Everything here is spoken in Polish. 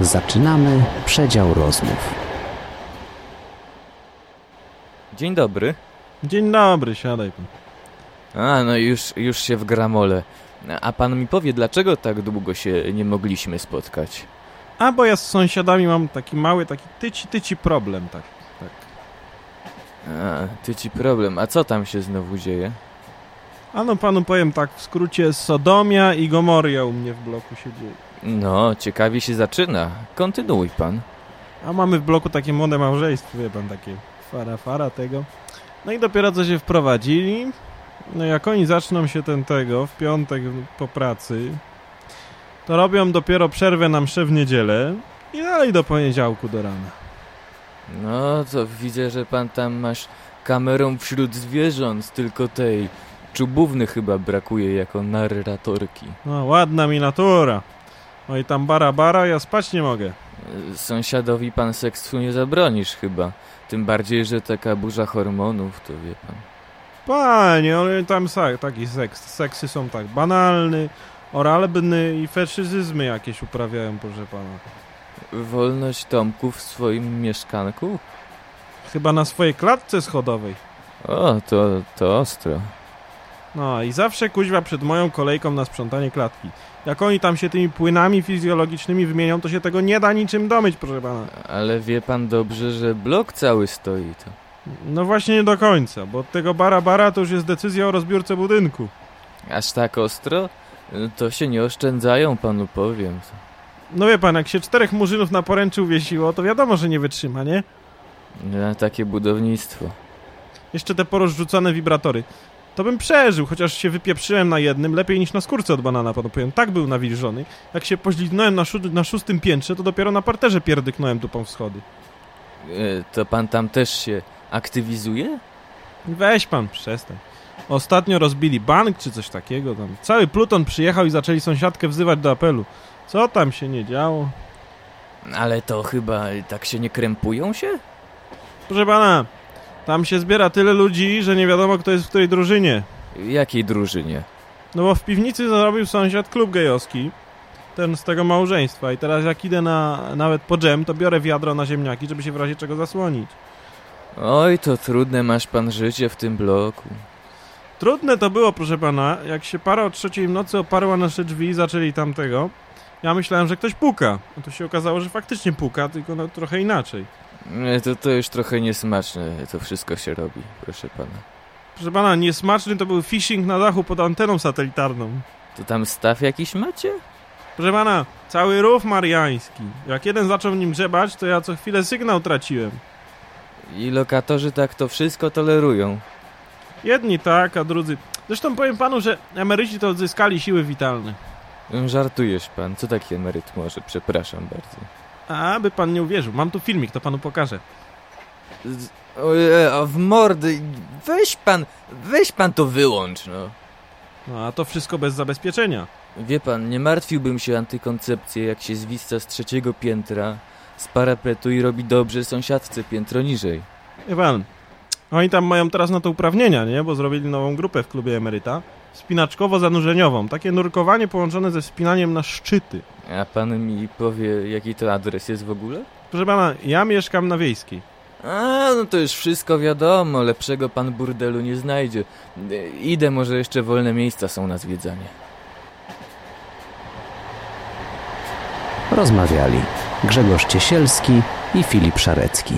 Zaczynamy przedział rozmów. Dzień dobry. Dzień dobry, siadaj pan. A, no już, już się w gramole. A pan mi powie, dlaczego tak długo się nie mogliśmy spotkać? A bo ja z sąsiadami mam taki mały, taki tyci, tyci problem, tak. tak. A, ty ci problem. A co tam się znowu dzieje? Ano panu powiem tak, w skrócie Sodomia i Gomoria u mnie w bloku się dzieje. No, ciekawie się zaczyna. Kontynuuj pan. A mamy w bloku takie młode małżeństwo, wie pan, takie fara, fara tego. No i dopiero co się wprowadzili, no jak oni zaczną się ten tego, w piątek po pracy, to robią dopiero przerwę na mszę w niedzielę i dalej do poniedziałku do rana. No, to widzę, że pan tam masz kamerą wśród zwierząt, tylko tej czubówny chyba brakuje jako narratorki. No, ładna mi natura. No i tam bara bara, ja spać nie mogę. Sąsiadowi pan seksu nie zabronisz chyba. Tym bardziej, że taka burza hormonów, to wie pan. Panie, ale tam taki seks, seksy są tak banalny, oralny i feszyzmy jakieś uprawiają, proszę pana. Wolność Tomku w swoim mieszkanku? Chyba na swojej klatce schodowej. O, to, to ostro. No i zawsze kuźwa przed moją kolejką na sprzątanie klatki. Jak oni tam się tymi płynami fizjologicznymi wymienią, to się tego nie da niczym domyć, proszę pana. Ale wie pan dobrze, że blok cały stoi to. No właśnie nie do końca, bo od tego bara bara to już jest decyzja o rozbiórce budynku. Aż tak ostro? To się nie oszczędzają, panu powiem. No wie pan, jak się czterech murzynów na poręczy uwiesiło, to wiadomo, że nie wytrzyma, nie? Na takie budownictwo. Jeszcze te porozrzucane wibratory. To bym przeżył, chociaż się wypieprzyłem na jednym, lepiej niż na skórce od banana, panu powiem. Tak był nawilżony. Jak się poźliznąłem na, szó- na szóstym piętrze, to dopiero na parterze pierdyknąłem dupą w schody. E, To pan tam też się aktywizuje? Weź pan, przestań. Ostatnio rozbili bank czy coś takiego tam. Cały pluton przyjechał i zaczęli sąsiadkę wzywać do apelu. Co tam się nie działo? Ale to chyba tak się nie krępują się? Proszę pana, tam się zbiera tyle ludzi, że nie wiadomo kto jest w której drużynie. Jakiej drużynie? No bo w piwnicy zrobił sąsiad klub gejowski. Ten z tego małżeństwa. I teraz jak idę na, nawet po dżem, to biorę wiadro na ziemniaki, żeby się w razie czego zasłonić. Oj, to trudne masz pan życie w tym bloku. Trudne to było, proszę pana, jak się para o trzeciej w nocy oparła nasze drzwi i zaczęli tamtego. Ja myślałem, że ktoś puka. A to się okazało, że faktycznie puka, tylko no, trochę inaczej. To, to już trochę niesmaczne, to wszystko się robi, proszę pana. Proszę pana, niesmaczny to był phishing na dachu pod anteną satelitarną. To tam staw jakiś macie? Proszę pana, cały rów mariański. Jak jeden zaczął nim grzebać, to ja co chwilę sygnał traciłem. I lokatorzy tak to wszystko tolerują. Jedni tak, a drudzy... Zresztą powiem panu, że emeryci to odzyskali siły witalne. Żartujesz pan, co taki emeryt może? Przepraszam bardzo. A, by pan nie uwierzył. Mam tu filmik, to panu pokażę. A w mordy, weź pan, weź pan to wyłącz, no. No, a to wszystko bez zabezpieczenia. Wie pan, nie martwiłbym się antykoncepcję, jak się zwista z trzeciego piętra, z parapetu i robi dobrze sąsiadce piętro niżej. Wie pan, oni tam mają teraz na to uprawnienia, nie? Bo zrobili nową grupę w klubie emeryta. Wspinaczkowo-zanurzeniową. Takie nurkowanie połączone ze wspinaniem na szczyty. A pan mi powie, jaki to adres jest w ogóle? Proszę pana, ja mieszkam na Wiejskiej. A, no to już wszystko wiadomo, lepszego pan burdelu nie znajdzie. Idę, może jeszcze wolne miejsca są na zwiedzanie. Rozmawiali Grzegorz Ciesielski i Filip Szarecki.